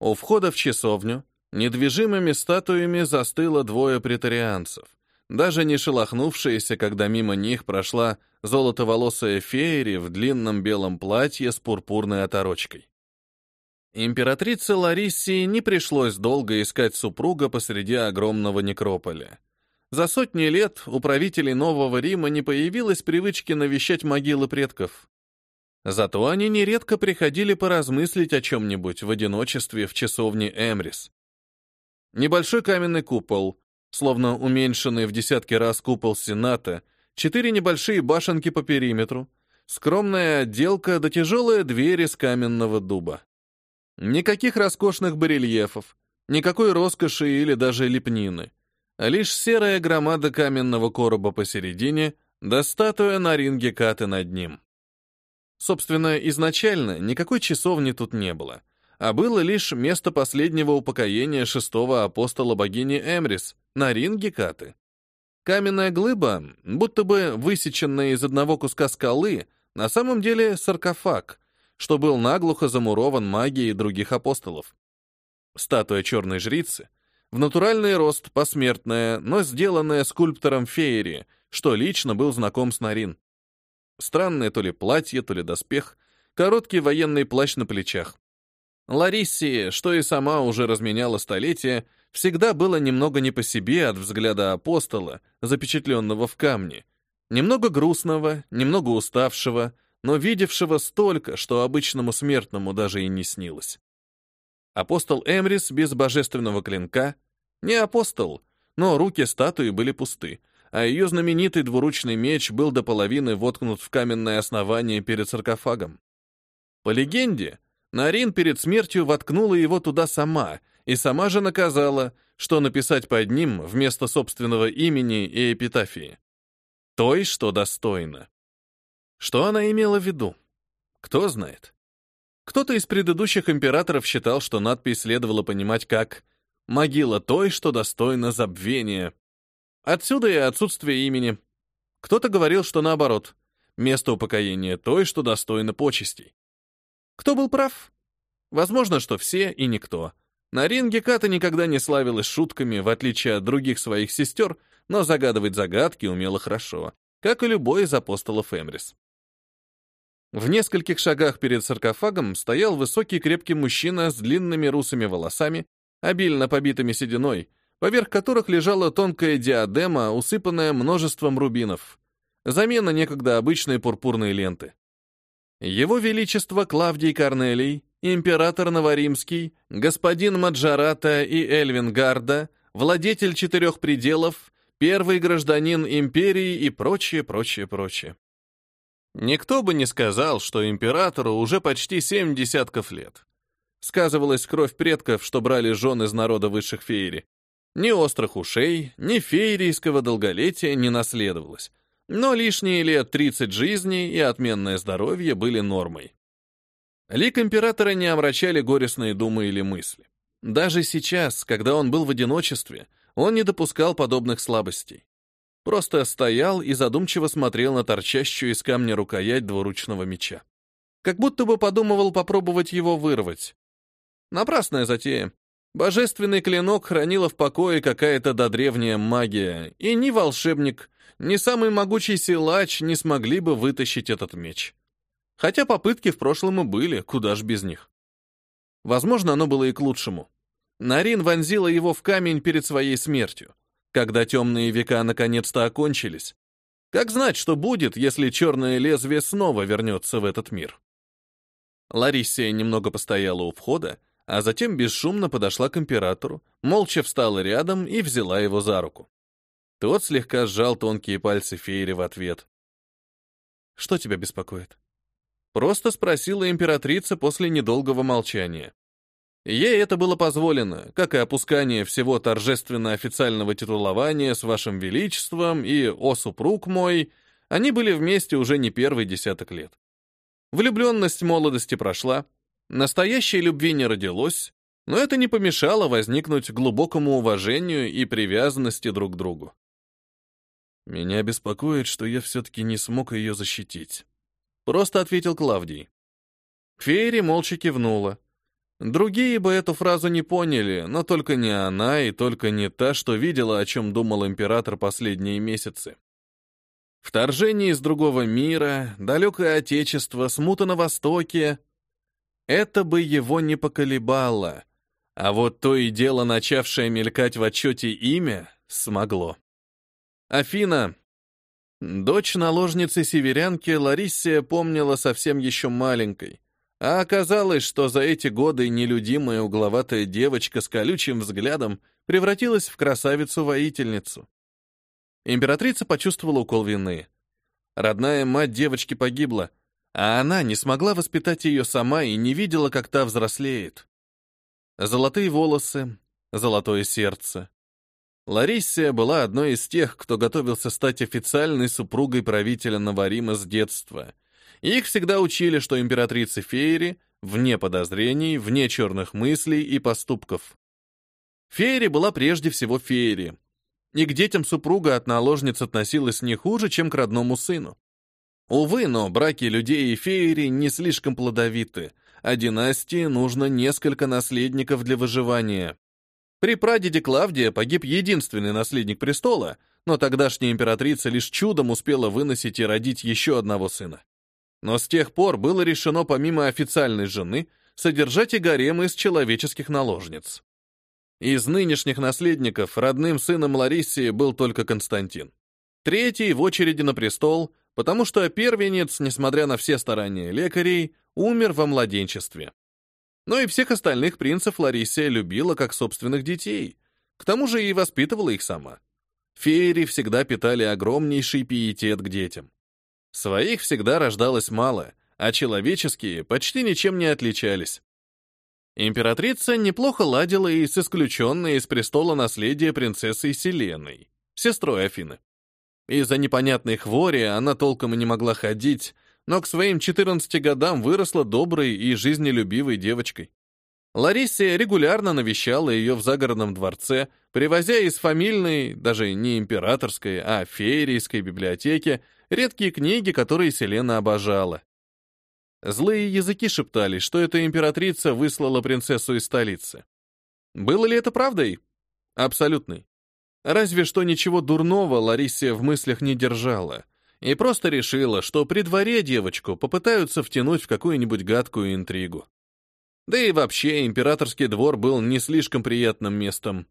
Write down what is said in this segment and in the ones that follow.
У входа в часовню недвижимыми статуями застыло двое претарианцев, даже не шелохнувшиеся, когда мимо них прошла золотоволосая феери в длинном белом платье с пурпурной оторочкой. Императрице Лариссии не пришлось долго искать супруга посреди огромного некрополя. За сотни лет у правителей Нового Рима не появилось привычки навещать могилы предков. Зато они нередко приходили поразмыслить о чем-нибудь в одиночестве в часовне Эмрис. Небольшой каменный купол, словно уменьшенный в десятки раз купол Сената, четыре небольшие башенки по периметру, скромная отделка да тяжелая дверь из каменного дуба. Никаких роскошных барельефов, никакой роскоши или даже лепнины, а лишь серая громада каменного короба посередине да статуя на ринге Каты над ним. Собственно, изначально никакой часовни тут не было, а было лишь место последнего упокоения шестого апостола богини Эмрис на ринге Каты. Каменная глыба, будто бы высеченная из одного куска скалы, на самом деле саркофаг, что был наглухо замурован магией других апостолов. Статуя черной жрицы, в натуральный рост посмертная, но сделанная скульптором Феери, что лично был знаком с Нарин. Странное то ли платье, то ли доспех, короткий военный плащ на плечах. Лариссии, что и сама уже разменяла столетия, всегда было немного не по себе от взгляда апостола, запечатленного в камне. Немного грустного, немного уставшего, но видевшего столько, что обычному смертному даже и не снилось. Апостол Эмрис без божественного клинка не апостол, но руки статуи были пусты, а ее знаменитый двуручный меч был до половины воткнут в каменное основание перед саркофагом. По легенде, Нарин перед смертью воткнула его туда сама, и сама же наказала, что написать под ним вместо собственного имени и эпитафии. Той, что достойно. Что она имела в виду? Кто знает. Кто-то из предыдущих императоров считал, что надпись следовало понимать как «могила той, что достойна забвения». Отсюда и отсутствие имени. Кто-то говорил, что наоборот, место упокоения той, что достойно почестей. Кто был прав? Возможно, что все и никто. На ринге Ката никогда не славилась шутками, в отличие от других своих сестер, но загадывать загадки умела хорошо, как и любой из апостолов Эмрис. В нескольких шагах перед саркофагом стоял высокий крепкий мужчина с длинными русыми волосами, обильно побитыми сединой, поверх которых лежала тонкая диадема, усыпанная множеством рубинов. Замена некогда обычной пурпурной ленты. Его Величество Клавдий Корнелий, император Новоримский, господин Маджарата и Эльвингарда, владетель четырех пределов, первый гражданин империи и прочее, прочее, прочее. Никто бы не сказал, что императору уже почти семь десятков лет. Сказывалась кровь предков, что брали жен из народа высших феери. Ни острых ушей, ни феерийского долголетия не наследовалось. Но лишние лет 30 жизни и отменное здоровье были нормой. Лик императора не омрачали горестные думы или мысли. Даже сейчас, когда он был в одиночестве, он не допускал подобных слабостей. Просто стоял и задумчиво смотрел на торчащую из камня рукоять двуручного меча. Как будто бы подумывал попробовать его вырвать. Напрасная затея. Божественный клинок хранила в покое какая-то додревняя магия, и ни волшебник, ни самый могучий силач не смогли бы вытащить этот меч. Хотя попытки в прошлом и были, куда ж без них. Возможно, оно было и к лучшему. Нарин вонзила его в камень перед своей смертью когда темные века наконец-то окончились. Как знать, что будет, если черное лезвие снова вернется в этот мир? Лариссия немного постояла у входа, а затем бесшумно подошла к императору, молча встала рядом и взяла его за руку. Тот слегка сжал тонкие пальцы Фейри в ответ. «Что тебя беспокоит?» Просто спросила императрица после недолгого молчания. Ей это было позволено, как и опускание всего торжественно-официального титулования с вашим величеством и «О, супруг мой», они были вместе уже не первый десяток лет. Влюбленность молодости прошла, настоящей любви не родилось, но это не помешало возникнуть глубокому уважению и привязанности друг к другу. «Меня беспокоит, что я все-таки не смог ее защитить», — просто ответил Клавдий. Фейри молча кивнула. Другие бы эту фразу не поняли, но только не она и только не та, что видела, о чем думал император последние месяцы. Вторжение из другого мира, далекое отечество, смута на Востоке — это бы его не поколебало, а вот то и дело, начавшее мелькать в отчете имя, смогло. Афина, дочь наложницы-северянки, Лариссия помнила совсем еще маленькой, а оказалось, что за эти годы нелюдимая угловатая девочка с колючим взглядом превратилась в красавицу-воительницу. Императрица почувствовала укол вины. Родная мать девочки погибла, а она не смогла воспитать ее сама и не видела, как та взрослеет. Золотые волосы, золотое сердце. Лариссия была одной из тех, кто готовился стать официальной супругой правителя Наварима с детства. Их всегда учили, что императрица Фейри вне подозрений, вне черных мыслей и поступков. Фейри была прежде всего Фейри, и к детям супруга от наложниц относилась не хуже, чем к родному сыну. Увы, но браки людей и феери не слишком плодовиты, а династии нужно несколько наследников для выживания. При прадеде Клавдия погиб единственный наследник престола, но тогдашняя императрица лишь чудом успела выносить и родить еще одного сына. Но с тех пор было решено помимо официальной жены содержать и гарем из человеческих наложниц. Из нынешних наследников родным сыном Лариссии был только Константин. Третий в очереди на престол, потому что первенец, несмотря на все старания лекарей, умер во младенчестве. Но и всех остальных принцев Ларисия любила как собственных детей, к тому же и воспитывала их сама. Феери всегда питали огромнейший пиетет к детям. Своих всегда рождалось мало, а человеческие почти ничем не отличались. Императрица неплохо ладила и с исключенной из престола наследия принцессой Селеной, сестрой Афины. Из-за непонятной хвори она толком и не могла ходить, но к своим 14 годам выросла доброй и жизнелюбивой девочкой. Ларисе регулярно навещала ее в загородном дворце, привозя из фамильной, даже не императорской, а феерийской библиотеки редкие книги, которые Селена обожала. Злые языки шептались, что эта императрица выслала принцессу из столицы. Было ли это правдой? Абсолютной. Разве что ничего дурного Ларисе в мыслях не держала и просто решила, что при дворе девочку попытаются втянуть в какую-нибудь гадкую интригу. Да и вообще императорский двор был не слишком приятным местом.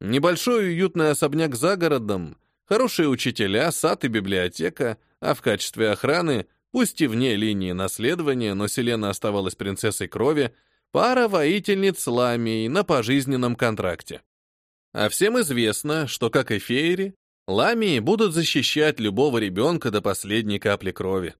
Небольшой уютный особняк за городом, хорошие учителя, сад и библиотека, а в качестве охраны, пусть и вне линии наследования, но Селена оставалась принцессой крови, пара воительниц Ламии на пожизненном контракте. А всем известно, что, как и феери, Ламии будут защищать любого ребенка до последней капли крови.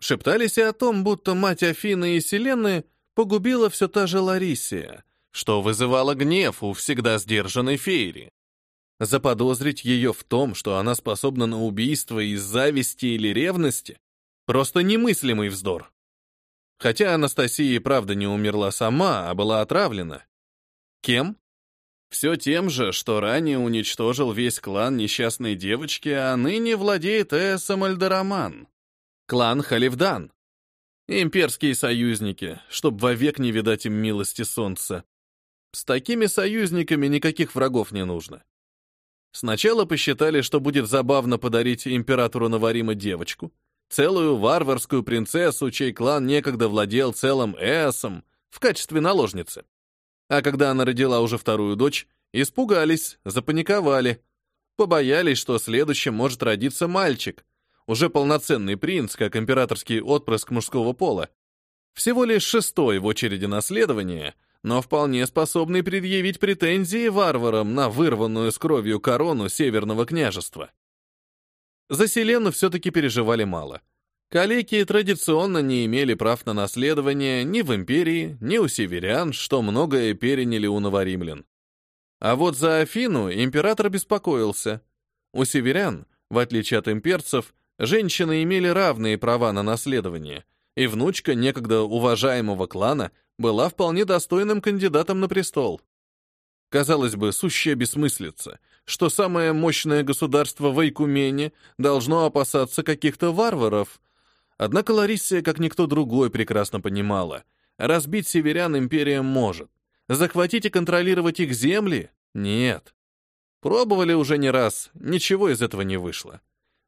Шептались и о том, будто мать Афины и Селены погубила все та же Ларисия, что вызывало гнев у всегда сдержанной феери. Заподозрить ее в том, что она способна на убийство из зависти или ревности, просто немыслимый вздор. Хотя Анастасия и правда не умерла сама, а была отравлена. Кем? Все тем же, что ранее уничтожил весь клан несчастной девочки, а ныне владеет Эсом Альдераман. Клан Халивдан. Имперские союзники, чтоб вовек не видать им милости солнца. С такими союзниками никаких врагов не нужно. Сначала посчитали, что будет забавно подарить императору Наварима девочку, целую варварскую принцессу, чей клан некогда владел целым Эсом, в качестве наложницы. А когда она родила уже вторую дочь, испугались, запаниковали. Побоялись, что следующим может родиться мальчик, уже полноценный принц, как императорский отпрыск мужского пола. Всего лишь шестой в очереди наследования, но вполне способный предъявить претензии варварам на вырванную с кровью корону Северного княжества. За Селену все-таки переживали мало. Калеки традиционно не имели прав на наследование ни в империи, ни у северян, что многое переняли у новоримлян. А вот за Афину император беспокоился. У северян, в отличие от имперцев, женщины имели равные права на наследование, и внучка некогда уважаемого клана была вполне достойным кандидатом на престол. Казалось бы, сущая бессмыслица, что самое мощное государство в Айкумене должно опасаться каких-то варваров — Однако Лариссия, как никто другой, прекрасно понимала. Разбить северян империя может. Захватить и контролировать их земли? Нет. Пробовали уже не раз, ничего из этого не вышло.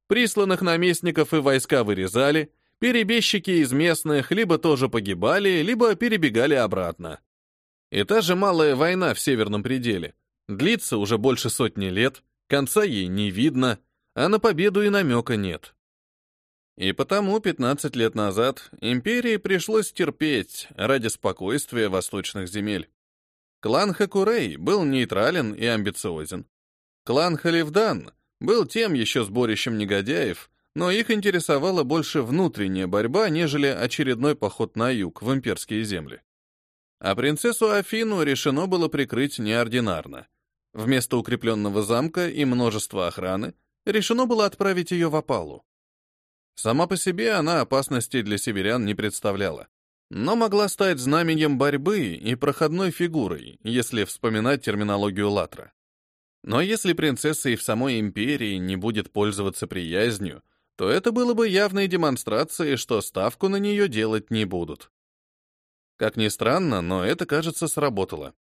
Присланных наместников и войска вырезали, перебежчики из местных либо тоже погибали, либо перебегали обратно. И та же малая война в Северном пределе длится уже больше сотни лет, конца ей не видно, а на победу и намека нет. И потому 15 лет назад империи пришлось терпеть ради спокойствия восточных земель. Клан Хакурей был нейтрален и амбициозен. Клан Халивдан был тем еще сборищем негодяев, но их интересовала больше внутренняя борьба, нежели очередной поход на юг, в имперские земли. А принцессу Афину решено было прикрыть неординарно. Вместо укрепленного замка и множества охраны решено было отправить ее в опалу. Сама по себе она опасности для северян не представляла, но могла стать знаменем борьбы и проходной фигурой, если вспоминать терминологию Латра. Но если принцесса и в самой империи не будет пользоваться приязнью, то это было бы явной демонстрацией, что ставку на нее делать не будут. Как ни странно, но это, кажется, сработало.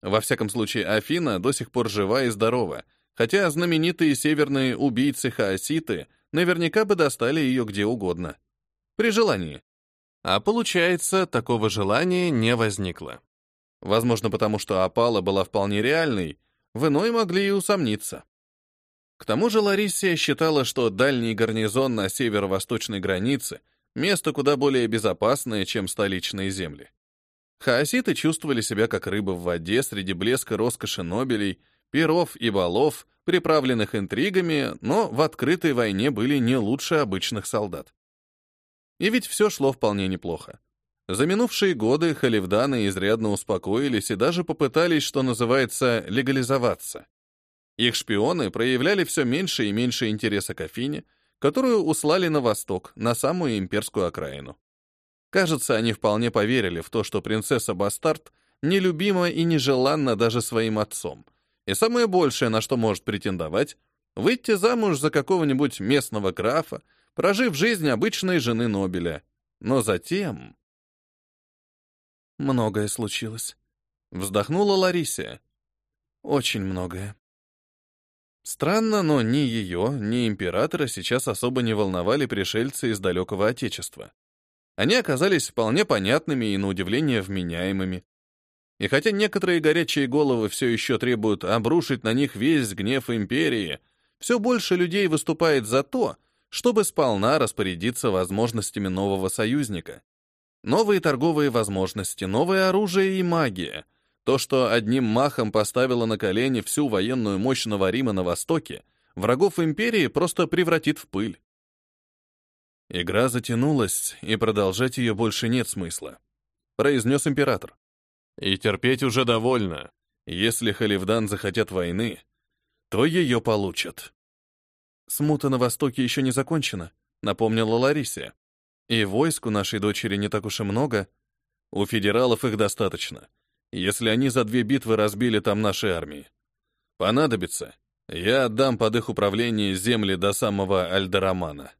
Во всяком случае, Афина до сих пор жива и здорова, хотя знаменитые северные убийцы-хаоситы наверняка бы достали ее где угодно. При желании. А получается, такого желания не возникло. Возможно, потому что опала была вполне реальной, в иной могли и усомниться. К тому же Лариссия считала, что дальний гарнизон на северо-восточной границе — место куда более безопасное, чем столичные земли. Хаоситы чувствовали себя как рыба в воде среди блеска роскоши нобелей, перов и балов, приправленных интригами, но в открытой войне были не лучше обычных солдат. И ведь все шло вполне неплохо. За минувшие годы халивданы изрядно успокоились и даже попытались, что называется, легализоваться. Их шпионы проявляли все меньше и меньше интереса к Афине, которую услали на восток, на самую имперскую окраину. Кажется, они вполне поверили в то, что принцесса Бастард нелюбима и нежеланна даже своим отцом, и самое большее, на что может претендовать, выйти замуж за какого-нибудь местного графа, прожив жизнь обычной жены Нобеля. Но затем... Многое случилось. Вздохнула Ларисия. Очень многое. Странно, но ни ее, ни императора сейчас особо не волновали пришельцы из далекого Отечества. Они оказались вполне понятными и, на удивление, вменяемыми. И хотя некоторые горячие головы все еще требуют обрушить на них весь гнев империи, все больше людей выступает за то, чтобы сполна распорядиться возможностями нового союзника. Новые торговые возможности, новое оружие и магия. То, что одним махом поставило на колени всю военную мощь Рима на Востоке, врагов империи просто превратит в пыль. Игра затянулась, и продолжать ее больше нет смысла, произнес император. И терпеть уже довольно. Если Халивдан захотят войны, то ее получат. Смута на Востоке еще не закончена, напомнила Ларисе. И войск у нашей дочери не так уж и много. У федералов их достаточно, если они за две битвы разбили там наши армии. Понадобится, я отдам под их управление земли до самого Альдарамана.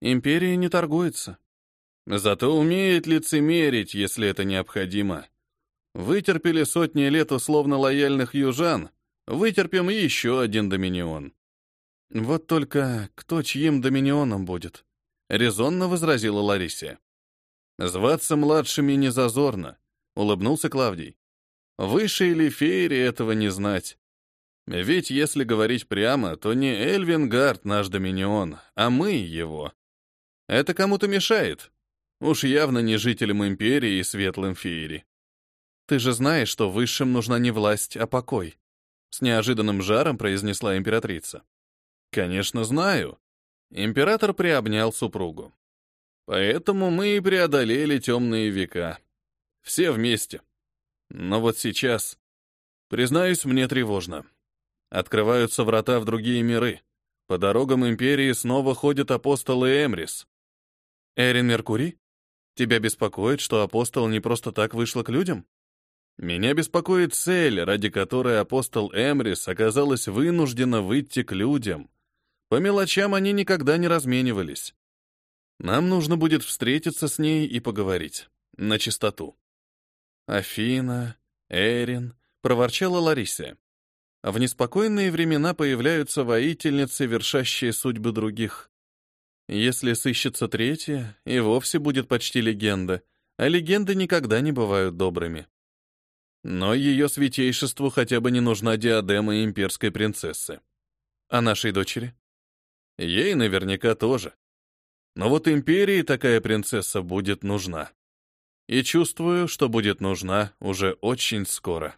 Империя не торгуется. Зато умеет лицемерить, если это необходимо. Вытерпели сотни лет условно лояльных южан, вытерпим еще один доминион. Вот только кто чьим доминионом будет? Резонно возразила Ларисе. Зваться младшими не зазорно, улыбнулся Клавдий. Выше или Фейри этого не знать. Ведь если говорить прямо, то не Эльвингард наш доминион, а мы его. Это кому-то мешает. Уж явно не жителям империи и светлым Фейри. Ты же знаешь, что высшим нужна не власть, а покой. С неожиданным жаром произнесла императрица. Конечно, знаю. Император приобнял супругу. Поэтому мы и преодолели темные века. Все вместе. Но вот сейчас, признаюсь, мне тревожно. Открываются врата в другие миры. По дорогам империи снова ходят апостолы Эмрис. Эрин Меркурий? Тебя беспокоит, что апостол не просто так вышла к людям? Меня беспокоит цель, ради которой апостол Эмрис оказалась вынуждена выйти к людям. По мелочам они никогда не разменивались. Нам нужно будет встретиться с ней и поговорить. на чистоту. Афина, Эрин, проворчала Ларисе. В неспокойные времена появляются воительницы, вершащие судьбы других. Если сыщется третья, и вовсе будет почти легенда, а легенды никогда не бывают добрыми. Но ее святейшеству хотя бы не нужна диадема имперской принцессы. А нашей дочери? Ей наверняка тоже. Но вот империи такая принцесса будет нужна. И чувствую, что будет нужна уже очень скоро.